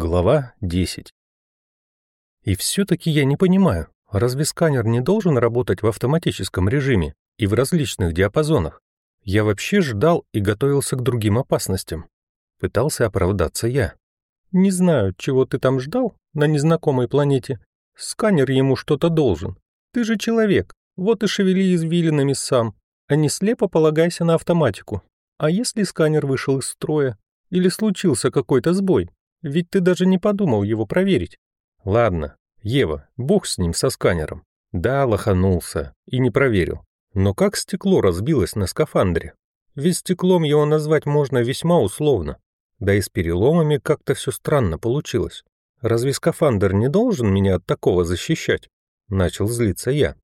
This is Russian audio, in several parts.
Глава 10. И все-таки я не понимаю, разве сканер не должен работать в автоматическом режиме и в различных диапазонах? Я вообще ждал и готовился к другим опасностям. Пытался оправдаться я. Не знаю, чего ты там ждал на незнакомой планете. Сканер ему что-то должен. Ты же человек, вот и шевели извилинами сам, а не слепо полагайся на автоматику. А если сканер вышел из строя? Или случился какой-то сбой? Ведь ты даже не подумал его проверить. Ладно, Ева, бог с ним, со сканером. Да, лоханулся и не проверил. Но как стекло разбилось на скафандре? Ведь стеклом его назвать можно весьма условно. Да и с переломами как-то все странно получилось. Разве скафандр не должен меня от такого защищать? Начал злиться я.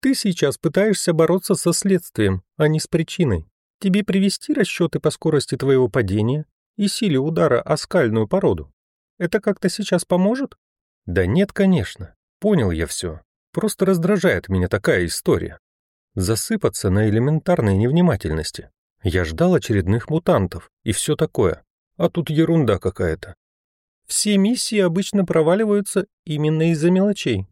Ты сейчас пытаешься бороться со следствием, а не с причиной. Тебе привести расчеты по скорости твоего падения и силе удара о скальную породу. Это как-то сейчас поможет? Да нет, конечно. Понял я все. Просто раздражает меня такая история. Засыпаться на элементарной невнимательности. Я ждал очередных мутантов и все такое. А тут ерунда какая-то. Все миссии обычно проваливаются именно из-за мелочей.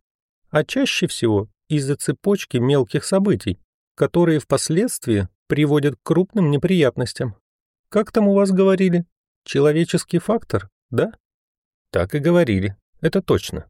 А чаще всего из-за цепочки мелких событий, которые впоследствии приводят к крупным неприятностям. Как там у вас говорили? Человеческий фактор, да? Так и говорили, это точно.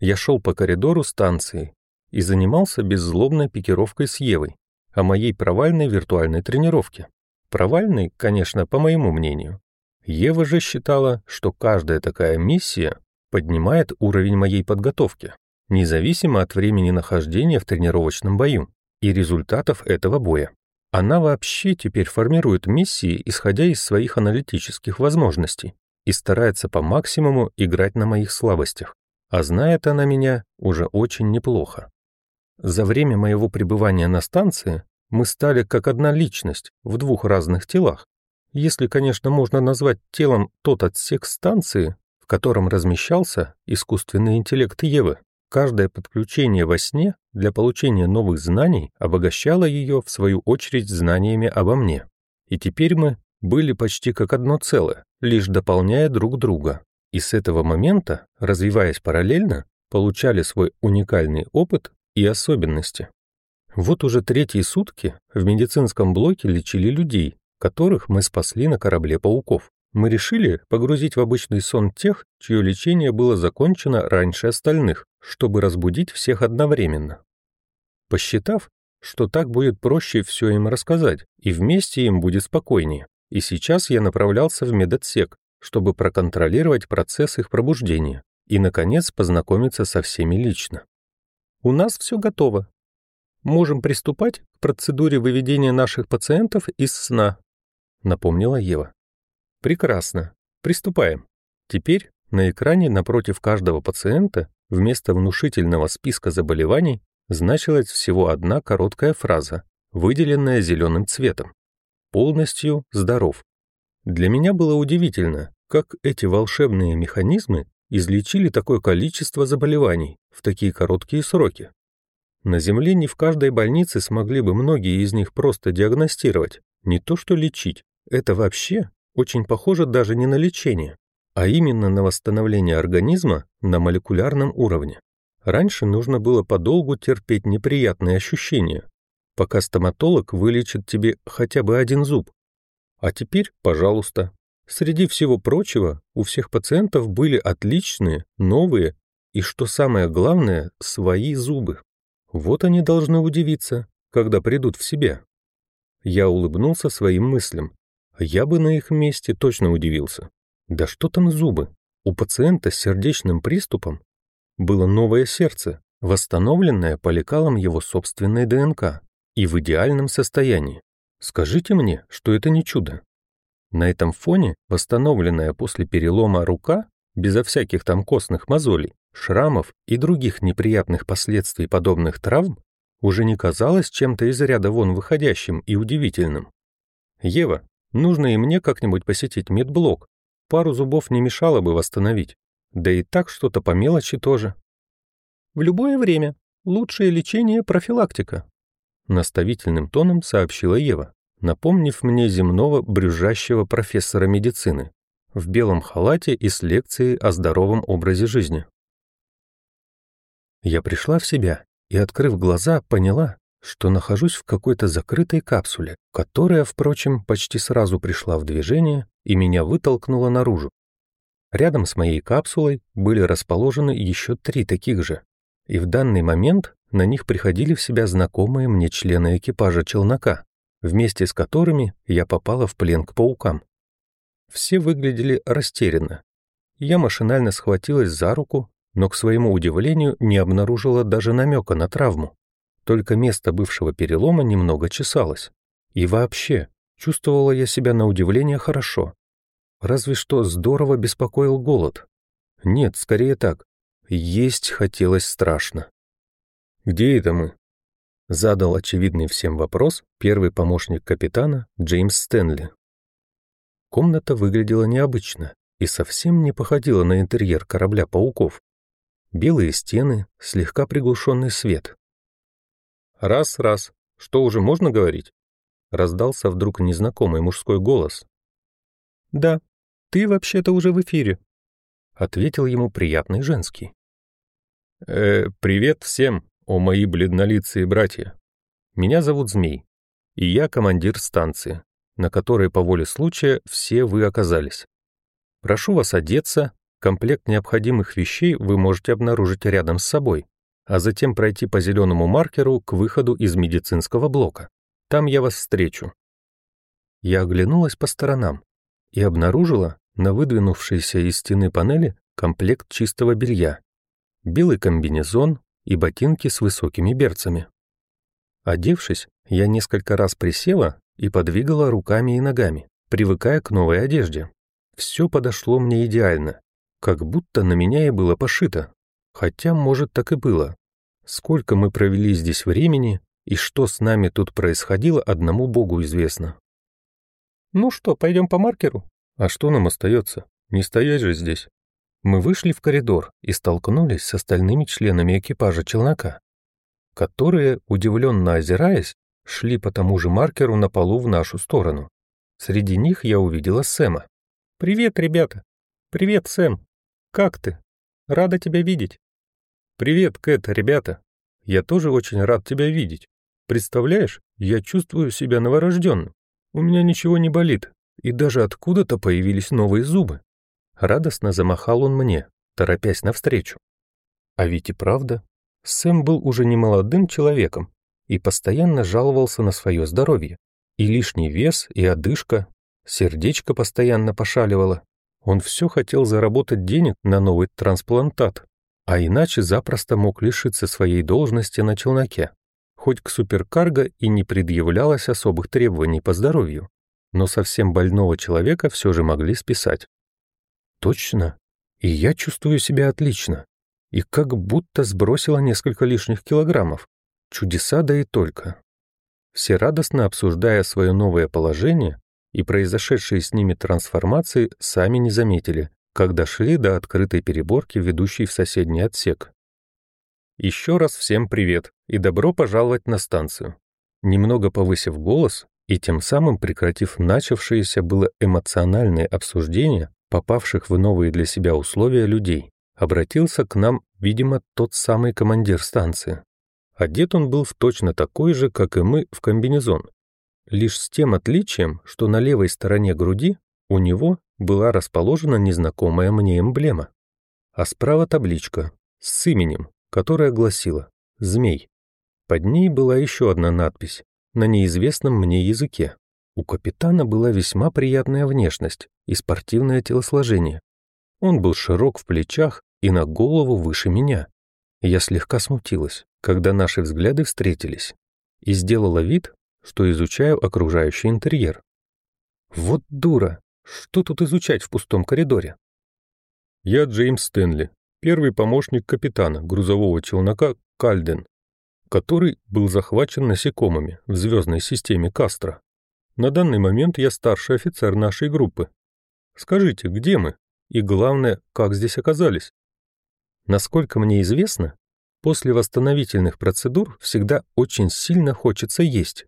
Я шел по коридору станции и занимался беззлобной пикировкой с Евой о моей провальной виртуальной тренировке. Провальной, конечно, по моему мнению. Ева же считала, что каждая такая миссия поднимает уровень моей подготовки, независимо от времени нахождения в тренировочном бою и результатов этого боя. Она вообще теперь формирует миссии, исходя из своих аналитических возможностей, и старается по максимуму играть на моих слабостях. А знает она меня уже очень неплохо. За время моего пребывания на станции мы стали как одна личность в двух разных телах. Если, конечно, можно назвать телом тот отсек станции, в котором размещался искусственный интеллект Евы. Каждое подключение во сне для получения новых знаний обогащало ее, в свою очередь, знаниями обо мне. И теперь мы были почти как одно целое, лишь дополняя друг друга. И с этого момента, развиваясь параллельно, получали свой уникальный опыт и особенности. Вот уже третьи сутки в медицинском блоке лечили людей, которых мы спасли на корабле пауков. Мы решили погрузить в обычный сон тех, чье лечение было закончено раньше остальных, чтобы разбудить всех одновременно. Посчитав, что так будет проще все им рассказать, и вместе им будет спокойнее. И сейчас я направлялся в медотсек, чтобы проконтролировать процесс их пробуждения и, наконец, познакомиться со всеми лично. «У нас все готово. Можем приступать к процедуре выведения наших пациентов из сна», напомнила Ева. «Прекрасно. Приступаем. Теперь на экране напротив каждого пациента вместо внушительного списка заболеваний значилась всего одна короткая фраза, выделенная зеленым цветом. «Полностью здоров». Для меня было удивительно, как эти волшебные механизмы излечили такое количество заболеваний в такие короткие сроки. На Земле не в каждой больнице смогли бы многие из них просто диагностировать, не то что лечить. Это вообще очень похоже даже не на лечение, а именно на восстановление организма на молекулярном уровне. Раньше нужно было подолгу терпеть неприятные ощущения, пока стоматолог вылечит тебе хотя бы один зуб. А теперь, пожалуйста, среди всего прочего у всех пациентов были отличные, новые и, что самое главное, свои зубы. Вот они должны удивиться, когда придут в себя. Я улыбнулся своим мыслям. Я бы на их месте точно удивился. Да что там зубы? У пациента с сердечным приступом было новое сердце, восстановленное по лекалам его собственной ДНК и в идеальном состоянии. Скажите мне, что это не чудо. На этом фоне восстановленная после перелома рука, безо всяких там костных мозолей, шрамов и других неприятных последствий подобных травм, уже не казалась чем-то из ряда вон выходящим и удивительным. «Ева, нужно и мне как-нибудь посетить медблок, Пару зубов не мешало бы восстановить. Да и так что-то по мелочи тоже. В любое время. Лучшее лечение – профилактика. Наставительным тоном сообщила Ева, напомнив мне земного брюжащего профессора медицины. в белом халате и с лекцией о здоровом образе жизни. Я пришла в себя и, открыв глаза, поняла, что нахожусь в какой-то закрытой капсуле, которая, впрочем, почти сразу пришла в движение и меня вытолкнула наружу. Рядом с моей капсулой были расположены еще три таких же, и в данный момент на них приходили в себя знакомые мне члены экипажа челнока, вместе с которыми я попала в плен к паукам. Все выглядели растерянно. Я машинально схватилась за руку, но, к своему удивлению, не обнаружила даже намека на травму. Только место бывшего перелома немного чесалось. И вообще, чувствовала я себя на удивление хорошо. Разве что здорово беспокоил голод. Нет, скорее так. Есть хотелось страшно. «Где это мы?» Задал очевидный всем вопрос первый помощник капитана Джеймс Стэнли. Комната выглядела необычно и совсем не походила на интерьер корабля пауков. Белые стены, слегка приглушенный свет. «Раз, раз, что уже можно говорить?» Раздался вдруг незнакомый мужской голос. «Да, ты вообще-то уже в эфире», — ответил ему приятный женский. «Э, «Привет всем, о мои бледнолицые братья. Меня зовут Змей, и я командир станции на которой по воле случая все вы оказались. Прошу вас одеться, комплект необходимых вещей вы можете обнаружить рядом с собой, а затем пройти по зеленому маркеру к выходу из медицинского блока. Там я вас встречу. Я оглянулась по сторонам и обнаружила на выдвинувшейся из стены панели комплект чистого белья, белый комбинезон и ботинки с высокими берцами. Одевшись, я несколько раз присела и подвигала руками и ногами, привыкая к новой одежде. Все подошло мне идеально, как будто на меня и было пошито. Хотя, может, так и было. Сколько мы провели здесь времени, и что с нами тут происходило, одному Богу известно. «Ну что, пойдем по маркеру?» «А что нам остается? Не стоять же здесь». Мы вышли в коридор и столкнулись с остальными членами экипажа челнока, которые, удивленно озираясь, шли по тому же маркеру на полу в нашу сторону. Среди них я увидела Сэма. «Привет, ребята!» «Привет, Сэм! Как ты? Рада тебя видеть!» «Привет, Кэт, ребята! Я тоже очень рад тебя видеть. Представляешь, я чувствую себя новорожденным. У меня ничего не болит, и даже откуда-то появились новые зубы». Радостно замахал он мне, торопясь навстречу. А ведь и правда, Сэм был уже не молодым человеком, и постоянно жаловался на свое здоровье. И лишний вес, и одышка, сердечко постоянно пошаливало. Он все хотел заработать денег на новый трансплантат, а иначе запросто мог лишиться своей должности на челноке. Хоть к суперкарго и не предъявлялось особых требований по здоровью, но совсем больного человека все же могли списать. Точно. И я чувствую себя отлично. И как будто сбросила несколько лишних килограммов. Чудеса да и только. Все радостно обсуждая свое новое положение и произошедшие с ними трансформации, сами не заметили, когда шли до открытой переборки, ведущей в соседний отсек. Еще раз всем привет и добро пожаловать на станцию. Немного повысив голос и тем самым прекратив начавшееся было эмоциональное обсуждение попавших в новые для себя условия людей, обратился к нам, видимо, тот самый командир станции. Одет он был в точно такой же, как и мы, в комбинезон. Лишь с тем отличием, что на левой стороне груди у него была расположена незнакомая мне эмблема, а справа табличка с именем, которая гласила «Змей». Под ней была еще одна надпись на неизвестном мне языке. У капитана была весьма приятная внешность и спортивное телосложение. Он был широк в плечах и на голову выше меня. Я слегка смутилась когда наши взгляды встретились, и сделала вид, что изучаю окружающий интерьер. Вот дура! Что тут изучать в пустом коридоре? Я Джеймс Стэнли, первый помощник капитана грузового челнока «Кальден», который был захвачен насекомыми в звездной системе Кастро. На данный момент я старший офицер нашей группы. Скажите, где мы? И главное, как здесь оказались? Насколько мне известно, После восстановительных процедур всегда очень сильно хочется есть.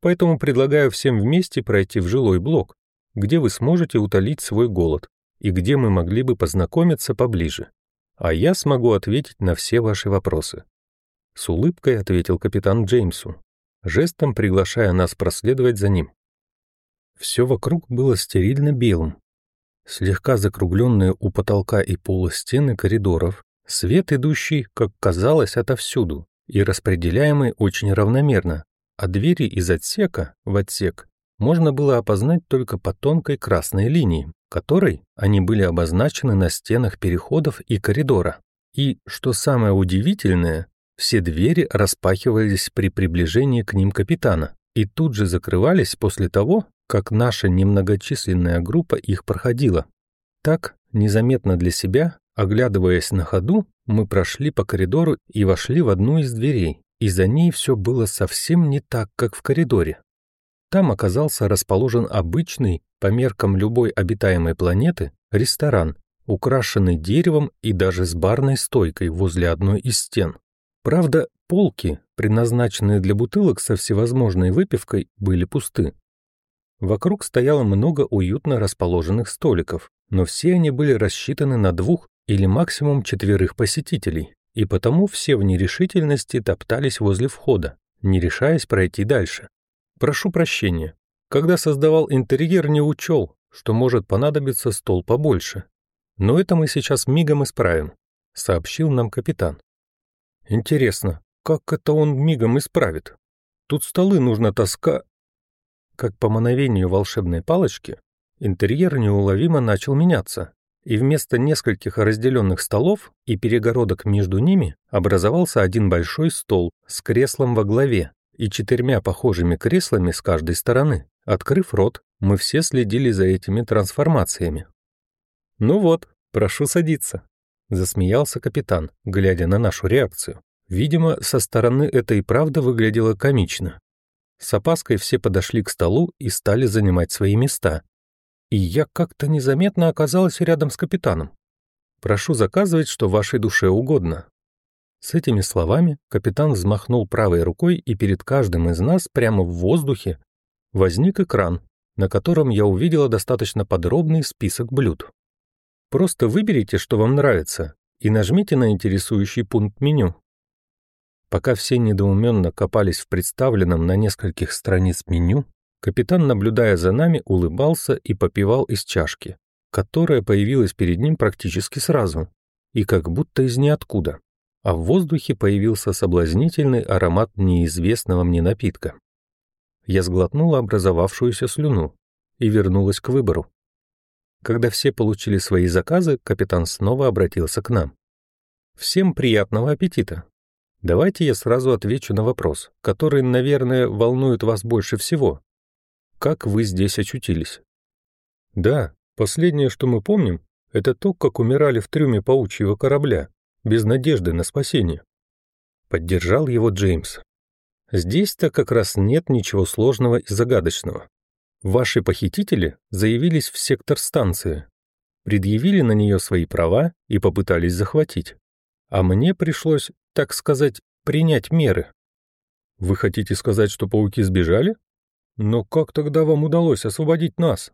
Поэтому предлагаю всем вместе пройти в жилой блок, где вы сможете утолить свой голод и где мы могли бы познакомиться поближе. А я смогу ответить на все ваши вопросы. С улыбкой ответил капитан Джеймсу, жестом приглашая нас проследовать за ним. Все вокруг было стерильно белым. Слегка закругленные у потолка и пола стены коридоров, свет идущий, как казалось, отовсюду, и распределяемый очень равномерно, а двери из отсека в отсек можно было опознать только по тонкой красной линии, которой они были обозначены на стенах переходов и коридора. И, что самое удивительное, все двери распахивались при приближении к ним капитана и тут же закрывались после того, как наша немногочисленная группа их проходила. Так, незаметно для себя, оглядываясь на ходу, мы прошли по коридору и вошли в одну из дверей, и за ней все было совсем не так, как в коридоре. Там оказался расположен обычный, по меркам любой обитаемой планеты, ресторан, украшенный деревом и даже с барной стойкой возле одной из стен. Правда, полки, предназначенные для бутылок со всевозможной выпивкой, были пусты. Вокруг стояло много уютно расположенных столиков, но все они были рассчитаны на двух или максимум четверых посетителей, и потому все в нерешительности топтались возле входа, не решаясь пройти дальше. Прошу прощения, когда создавал интерьер, не учел, что может понадобиться стол побольше. Но это мы сейчас мигом исправим, сообщил нам капитан. Интересно, как это он мигом исправит? Тут столы нужно тоска... Как по мановению волшебной палочки, интерьер неуловимо начал меняться, и вместо нескольких разделенных столов и перегородок между ними образовался один большой стол с креслом во главе и четырьмя похожими креслами с каждой стороны. Открыв рот, мы все следили за этими трансформациями. «Ну вот, прошу садиться», Засмеялся капитан, глядя на нашу реакцию. Видимо, со стороны это и правда выглядело комично. С опаской все подошли к столу и стали занимать свои места. И я как-то незаметно оказалась рядом с капитаном. «Прошу заказывать, что вашей душе угодно». С этими словами капитан взмахнул правой рукой, и перед каждым из нас прямо в воздухе возник экран, на котором я увидела достаточно подробный список блюд. Просто выберите, что вам нравится, и нажмите на интересующий пункт меню. Пока все недоуменно копались в представленном на нескольких страниц меню, капитан, наблюдая за нами, улыбался и попивал из чашки, которая появилась перед ним практически сразу, и как будто из ниоткуда, а в воздухе появился соблазнительный аромат неизвестного мне напитка. Я сглотнула образовавшуюся слюну и вернулась к выбору. Когда все получили свои заказы, капитан снова обратился к нам. «Всем приятного аппетита! Давайте я сразу отвечу на вопрос, который, наверное, волнует вас больше всего. Как вы здесь очутились?» «Да, последнее, что мы помним, это то, как умирали в трюме паучьего корабля, без надежды на спасение». Поддержал его Джеймс. «Здесь-то как раз нет ничего сложного и загадочного. Ваши похитители заявились в сектор станции, предъявили на нее свои права и попытались захватить. А мне пришлось, так сказать, принять меры. Вы хотите сказать, что пауки сбежали? Но как тогда вам удалось освободить нас?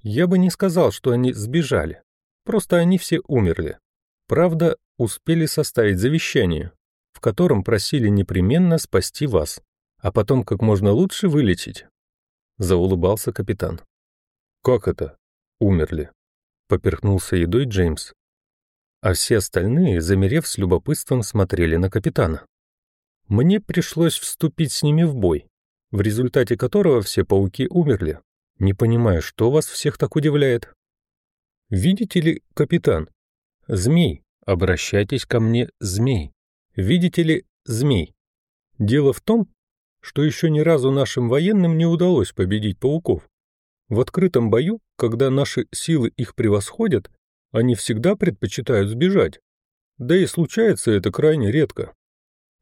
Я бы не сказал, что они сбежали. Просто они все умерли. Правда, успели составить завещание, в котором просили непременно спасти вас, а потом как можно лучше вылечить. Заулыбался капитан. «Как это? Умерли?» Поперхнулся едой Джеймс. А все остальные, замерев с любопытством, смотрели на капитана. Мне пришлось вступить с ними в бой, в результате которого все пауки умерли. Не понимаю, что вас всех так удивляет. Видите ли, капитан? Змей. Обращайтесь ко мне, змей. Видите ли, змей. Дело в том, что еще ни разу нашим военным не удалось победить пауков. В открытом бою, когда наши силы их превосходят, они всегда предпочитают сбежать. Да и случается это крайне редко.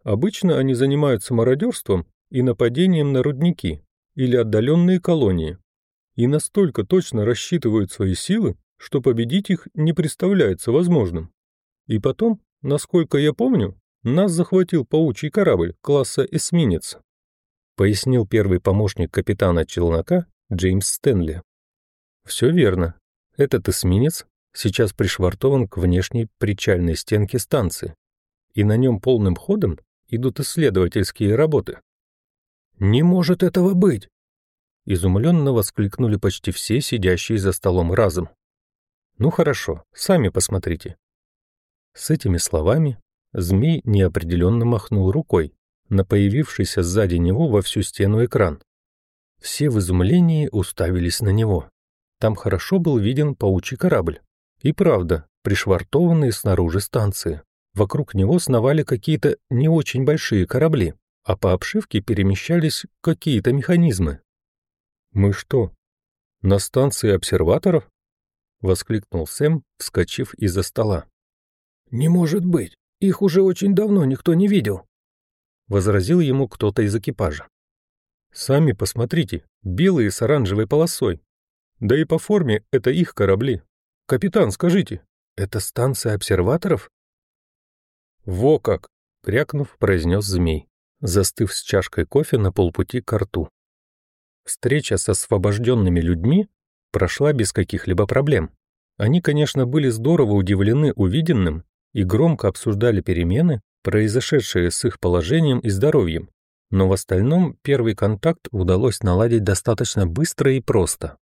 Обычно они занимаются мародерством и нападением на рудники или отдаленные колонии, и настолько точно рассчитывают свои силы, что победить их не представляется возможным. И потом, насколько я помню, нас захватил паучий корабль класса эсминец пояснил первый помощник капитана челнока Джеймс Стэнли. Все верно. Этот эсминец сейчас пришвартован к внешней причальной стенке станции, и на нем полным ходом идут исследовательские работы. «Не может этого быть!» Изумленно воскликнули почти все сидящие за столом разом. «Ну хорошо, сами посмотрите». С этими словами змей неопределенно махнул рукой на появившийся сзади него во всю стену экран. Все в изумлении уставились на него. Там хорошо был виден паучий корабль. И правда, пришвартованные снаружи станции. Вокруг него сновали какие-то не очень большие корабли, а по обшивке перемещались какие-то механизмы. «Мы что, на станции обсерваторов?» — воскликнул Сэм, вскочив из-за стола. «Не может быть, их уже очень давно никто не видел», — возразил ему кто-то из экипажа. «Сами посмотрите, белые с оранжевой полосой. Да и по форме это их корабли. Капитан, скажите, это станция обсерваторов?» «Во как!» — крякнув, произнес змей, застыв с чашкой кофе на полпути к рту. Встреча с освобожденными людьми прошла без каких-либо проблем. Они, конечно, были здорово удивлены увиденным и громко обсуждали перемены, произошедшие с их положением и здоровьем, но в остальном первый контакт удалось наладить достаточно быстро и просто.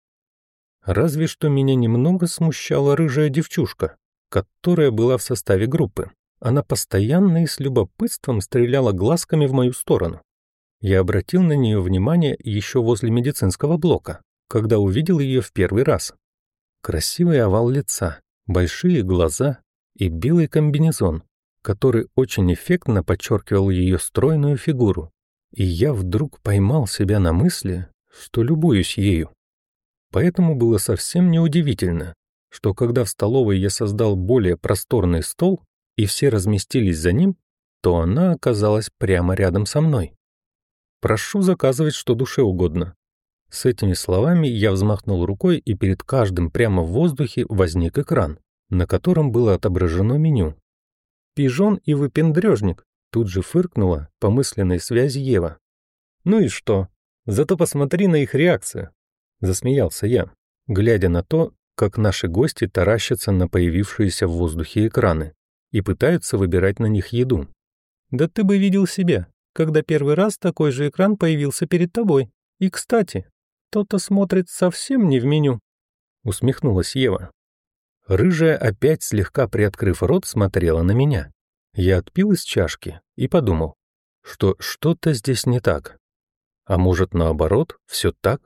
Разве что меня немного смущала рыжая девчушка, которая была в составе группы. Она постоянно и с любопытством стреляла глазками в мою сторону. Я обратил на нее внимание еще возле медицинского блока, когда увидел ее в первый раз. Красивый овал лица, большие глаза и белый комбинезон, который очень эффектно подчеркивал ее стройную фигуру. И я вдруг поймал себя на мысли, что любуюсь ею. Поэтому было совсем неудивительно, что когда в столовой я создал более просторный стол, и все разместились за ним, то она оказалась прямо рядом со мной. «Прошу заказывать, что душе угодно». С этими словами я взмахнул рукой, и перед каждым прямо в воздухе возник экран, на котором было отображено меню. «Пижон и выпендрежник», тут же фыркнула по мысленной связи Ева. «Ну и что? Зато посмотри на их реакцию», — засмеялся я, глядя на то, как наши гости таращатся на появившиеся в воздухе экраны и пытаются выбирать на них еду. Да ты бы видел себя, когда первый раз такой же экран появился перед тобой. И, кстати, кто-то смотрит совсем не в меню. Усмехнулась Ева. Рыжая, опять слегка приоткрыв рот, смотрела на меня. Я отпил из чашки и подумал, что что-то здесь не так. А может, наоборот, все так?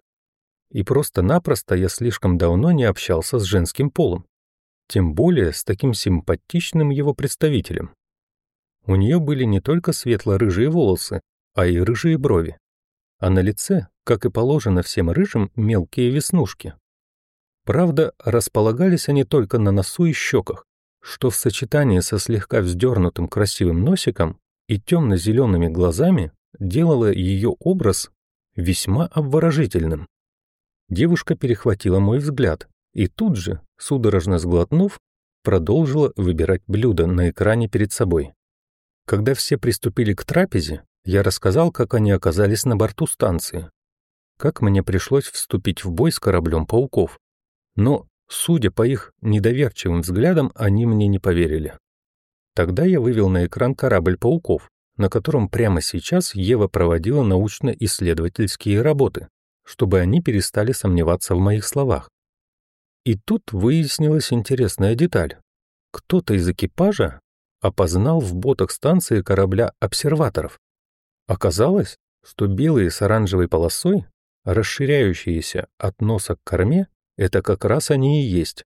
И просто-напросто я слишком давно не общался с женским полом тем более с таким симпатичным его представителем. У нее были не только светло-рыжие волосы, а и рыжие брови. А на лице, как и положено всем рыжим, мелкие веснушки. Правда, располагались они только на носу и щеках, что в сочетании со слегка вздернутым красивым носиком и темно-зелеными глазами делало ее образ весьма обворожительным. Девушка перехватила мой взгляд и тут же, судорожно сглотнув, продолжила выбирать блюда на экране перед собой. Когда все приступили к трапезе, я рассказал, как они оказались на борту станции, как мне пришлось вступить в бой с кораблем пауков. Но, судя по их недоверчивым взглядам, они мне не поверили. Тогда я вывел на экран корабль пауков, на котором прямо сейчас Ева проводила научно-исследовательские работы, чтобы они перестали сомневаться в моих словах. И тут выяснилась интересная деталь. Кто-то из экипажа опознал в ботах станции корабля обсерваторов. Оказалось, что белые с оранжевой полосой, расширяющиеся от носа к корме, это как раз они и есть.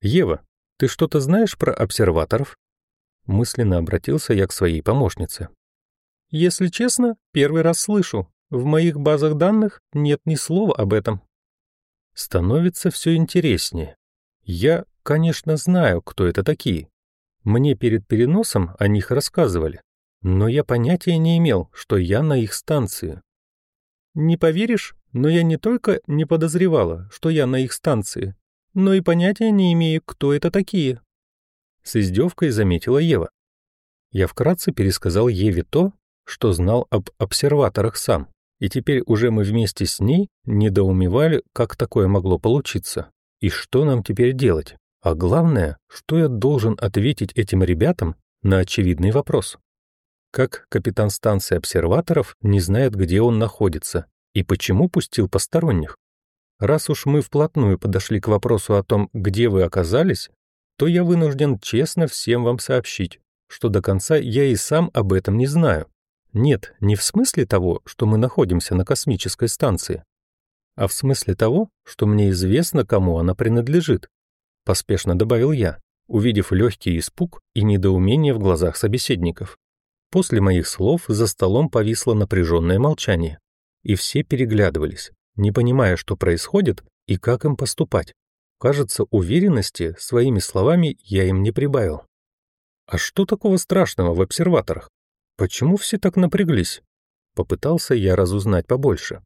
«Ева, ты что-то знаешь про обсерваторов?» Мысленно обратился я к своей помощнице. «Если честно, первый раз слышу. В моих базах данных нет ни слова об этом», становится все интереснее. Я, конечно, знаю, кто это такие. Мне перед переносом о них рассказывали, но я понятия не имел, что я на их станции. Не поверишь, но я не только не подозревала, что я на их станции, но и понятия не имею, кто это такие. С издевкой заметила Ева. Я вкратце пересказал Еве то, что знал об обсерваторах сам. И теперь уже мы вместе с ней недоумевали, как такое могло получиться. И что нам теперь делать? А главное, что я должен ответить этим ребятам на очевидный вопрос? Как капитан станции обсерваторов не знает, где он находится и почему пустил посторонних? Раз уж мы вплотную подошли к вопросу о том, где вы оказались, то я вынужден честно всем вам сообщить, что до конца я и сам об этом не знаю. Нет, не в смысле того, что мы находимся на космической станции, а в смысле того, что мне известно, кому она принадлежит, поспешно добавил я, увидев легкий испуг и недоумение в глазах собеседников. После моих слов за столом повисло напряженное молчание, и все переглядывались, не понимая, что происходит и как им поступать. Кажется, уверенности своими словами я им не прибавил. А что такого страшного в обсерваторах? Почему все так напряглись? Попытался я разузнать побольше.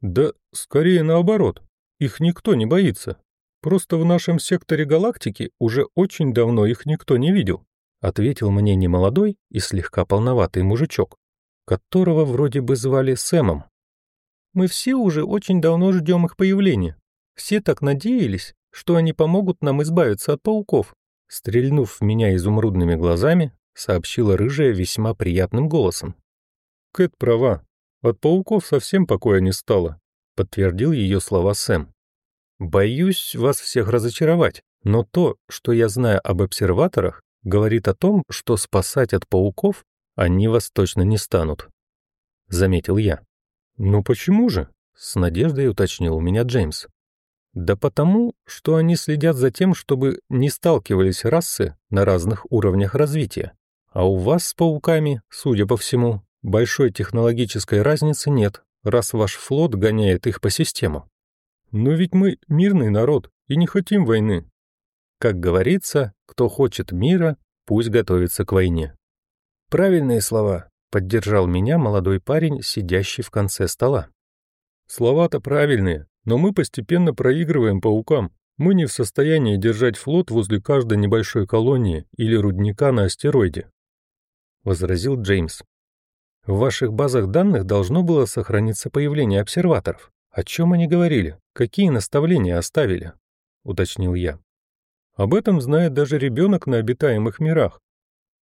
Да скорее наоборот. Их никто не боится. Просто в нашем секторе галактики уже очень давно их никто не видел, ответил мне немолодой и слегка полноватый мужичок, которого вроде бы звали Сэмом. Мы все уже очень давно ждем их появления, все так надеялись, что они помогут нам избавиться от пауков. Стрельнув в меня изумрудными глазами, сообщила рыжая весьма приятным голосом. Кэт права. От пауков совсем покоя не стало, подтвердил ее слова Сэм. Боюсь вас всех разочаровать, но то, что я знаю об обсерваторах, говорит о том, что спасать от пауков они вас точно не станут. Заметил я. Ну почему же? С надеждой уточнил у меня Джеймс. Да потому, что они следят за тем, чтобы не сталкивались расы на разных уровнях развития. А у вас с пауками, судя по всему, большой технологической разницы нет, раз ваш флот гоняет их по системам. Но ведь мы мирный народ и не хотим войны. Как говорится, кто хочет мира, пусть готовится к войне. Правильные слова, поддержал меня молодой парень, сидящий в конце стола. Слова-то правильные, но мы постепенно проигрываем паукам. Мы не в состоянии держать флот возле каждой небольшой колонии или рудника на астероиде», — возразил Джеймс. «В ваших базах данных должно было сохраниться появление обсерваторов. О чем они говорили? Какие наставления оставили?» — уточнил я. «Об этом знает даже ребенок на обитаемых мирах.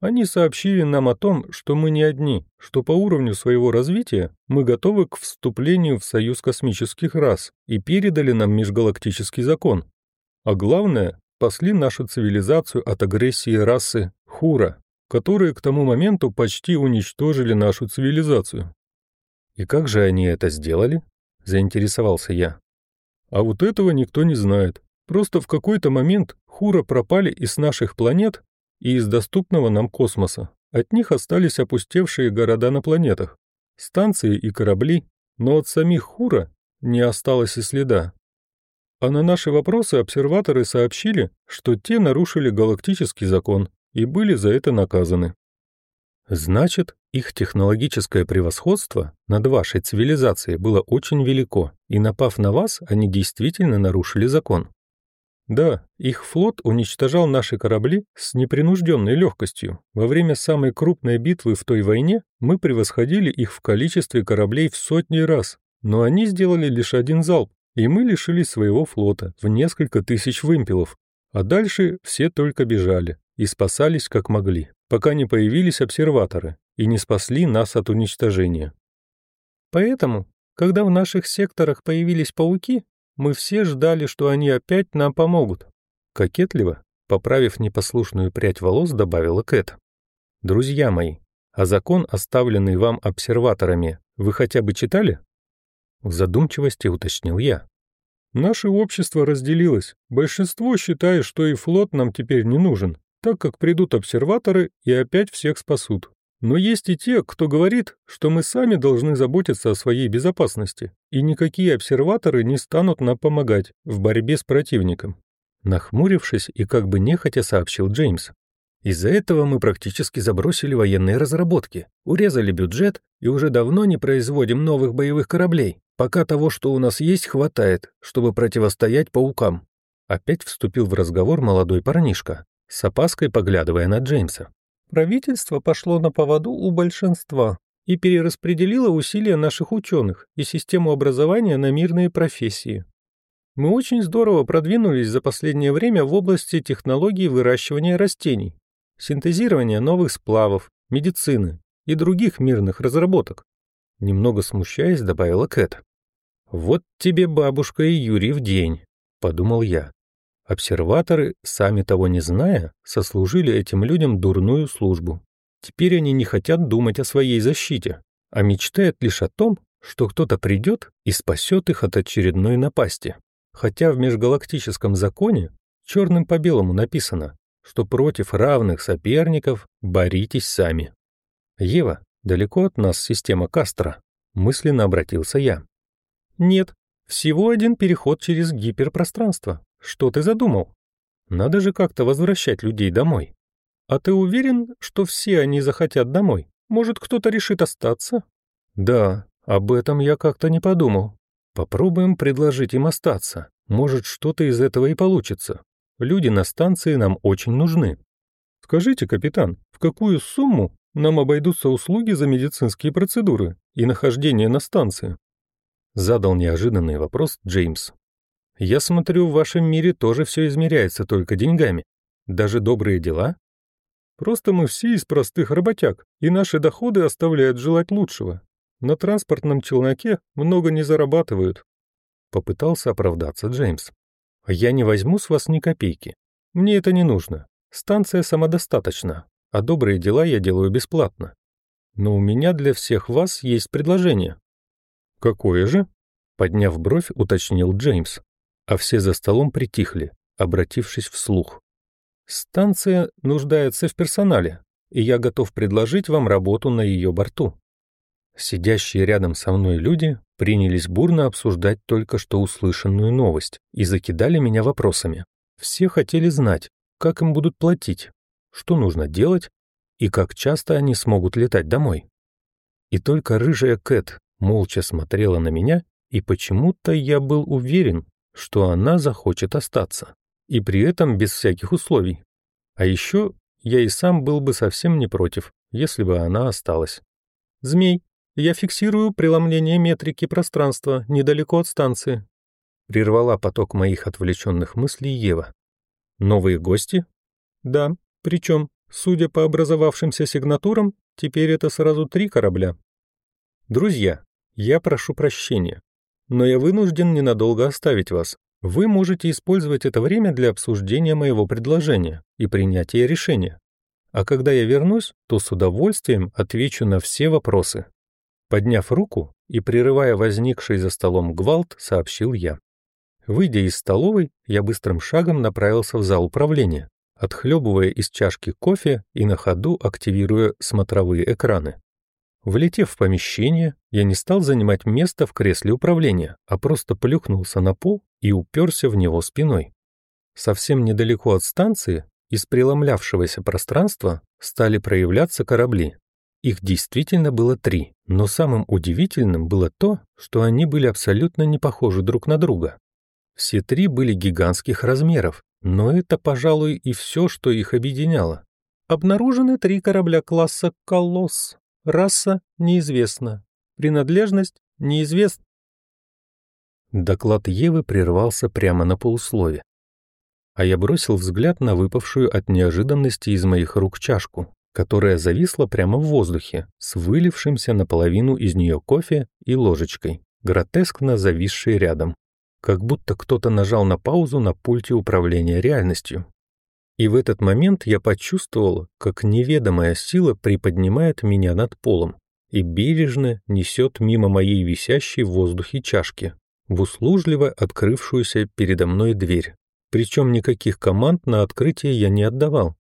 Они сообщили нам о том, что мы не одни, что по уровню своего развития мы готовы к вступлению в союз космических рас и передали нам межгалактический закон. А главное, спасли нашу цивилизацию от агрессии расы Хура, которые к тому моменту почти уничтожили нашу цивилизацию. «И как же они это сделали?» – заинтересовался я. «А вот этого никто не знает. Просто в какой-то момент Хура пропали из наших планет и из доступного нам космоса. От них остались опустевшие города на планетах, станции и корабли, но от самих Хура не осталось и следа. А на наши вопросы обсерваторы сообщили, что те нарушили галактический закон и были за это наказаны. Значит, их технологическое превосходство над вашей цивилизацией было очень велико, и напав на вас, они действительно нарушили закон. Да, их флот уничтожал наши корабли с непринужденной легкостью. Во время самой крупной битвы в той войне мы превосходили их в количестве кораблей в сотни раз, но они сделали лишь один залп, и мы лишились своего флота в несколько тысяч вымпелов. А дальше все только бежали и спасались как могли, пока не появились обсерваторы и не спасли нас от уничтожения. Поэтому, когда в наших секторах появились пауки, мы все ждали, что они опять нам помогут. Кокетливо, поправив непослушную прядь волос, добавила Кэт. Друзья мои, а закон, оставленный вам обсерваторами, вы хотя бы читали? В задумчивости уточнил я. Наше общество разделилось. Большинство считает, что и флот нам теперь не нужен, так как придут обсерваторы и опять всех спасут. Но есть и те, кто говорит, что мы сами должны заботиться о своей безопасности, и никакие обсерваторы не станут нам помогать в борьбе с противником. Нахмурившись и как бы нехотя сообщил Джеймс. Из-за этого мы практически забросили военные разработки, урезали бюджет и уже давно не производим новых боевых кораблей, пока того, что у нас есть, хватает, чтобы противостоять паукам. Опять вступил в разговор молодой парнишка, с опаской поглядывая на Джеймса. Правительство пошло на поводу у большинства и перераспределило усилия наших ученых и систему образования на мирные профессии. Мы очень здорово продвинулись за последнее время в области технологий выращивания растений, синтезирования новых сплавов, медицины и других мирных разработок. Немного смущаясь, добавила Кэт. «Вот тебе бабушка и Юрий в день», — подумал я. Обсерваторы, сами того не зная, сослужили этим людям дурную службу. Теперь они не хотят думать о своей защите, а мечтают лишь о том, что кто-то придет и спасет их от очередной напасти. Хотя в межгалактическом законе черным по белому написано, что против равных соперников боритесь сами. Ева, далеко от нас система Кастро, мысленно обратился я. Нет, всего один переход через гиперпространство. Что ты задумал? Надо же как-то возвращать людей домой. А ты уверен, что все они захотят домой? Может, кто-то решит остаться? Да, об этом я как-то не подумал. Попробуем предложить им остаться. Может, что-то из этого и получится. Люди на станции нам очень нужны. Скажите, капитан, в какую сумму нам обойдутся услуги за медицинские процедуры и нахождение на станции? Задал неожиданный вопрос Джеймс. Я смотрю, в вашем мире тоже все измеряется только деньгами. Даже добрые дела? Просто мы все из простых работяг, и наши доходы оставляют желать лучшего. На транспортном челноке много не зарабатывают. Попытался оправдаться Джеймс. Я не возьму с вас ни копейки. Мне это не нужно. Станция самодостаточна, а добрые дела я делаю бесплатно. Но у меня для всех вас есть предложение. Какое же? Подняв бровь, уточнил Джеймс а все за столом притихли, обратившись вслух. «Станция нуждается в персонале, и я готов предложить вам работу на ее борту». Сидящие рядом со мной люди принялись бурно обсуждать только что услышанную новость и закидали меня вопросами. Все хотели знать, как им будут платить, что нужно делать и как часто они смогут летать домой. И только рыжая Кэт молча смотрела на меня, и почему-то я был уверен, что она захочет остаться, и при этом без всяких условий. А еще я и сам был бы совсем не против, если бы она осталась. «Змей, я фиксирую преломление метрики пространства недалеко от станции», прервала поток моих отвлеченных мыслей Ева. «Новые гости?» «Да, причем, судя по образовавшимся сигнатурам, теперь это сразу три корабля. Друзья, я прошу прощения но я вынужден ненадолго оставить вас. Вы можете использовать это время для обсуждения моего предложения и принятия решения. А когда я вернусь, то с удовольствием отвечу на все вопросы. Подняв руку и прерывая возникший за столом гвалт, сообщил я. Выйдя из столовой, я быстрым шагом направился в зал управления, отхлебывая из чашки кофе и на ходу активируя смотровые экраны. Влетев в помещение, я не стал занимать место в кресле управления, а просто плюхнулся на пол и уперся в него спиной. Совсем недалеко от станции из преломлявшегося пространства стали проявляться корабли. Их действительно было три, но самым удивительным было то, что они были абсолютно не похожи друг на друга. Все три были гигантских размеров, но это, пожалуй, и все, что их объединяло. Обнаружены три корабля класса «Колосс», Раса неизвестна. Принадлежность неизвестна. Доклад Евы прервался прямо на полуслове. А я бросил взгляд на выпавшую от неожиданности из моих рук чашку, которая зависла прямо в воздухе, с вылившимся наполовину из нее кофе и ложечкой, гротескно зависшей рядом. Как будто кто-то нажал на паузу на пульте управления реальностью. И в этот момент я почувствовал, как неведомая сила приподнимает меня над полом и бережно несет мимо моей висящей в воздухе чашки в услужливо открывшуюся передо мной дверь. Причем никаких команд на открытие я не отдавал.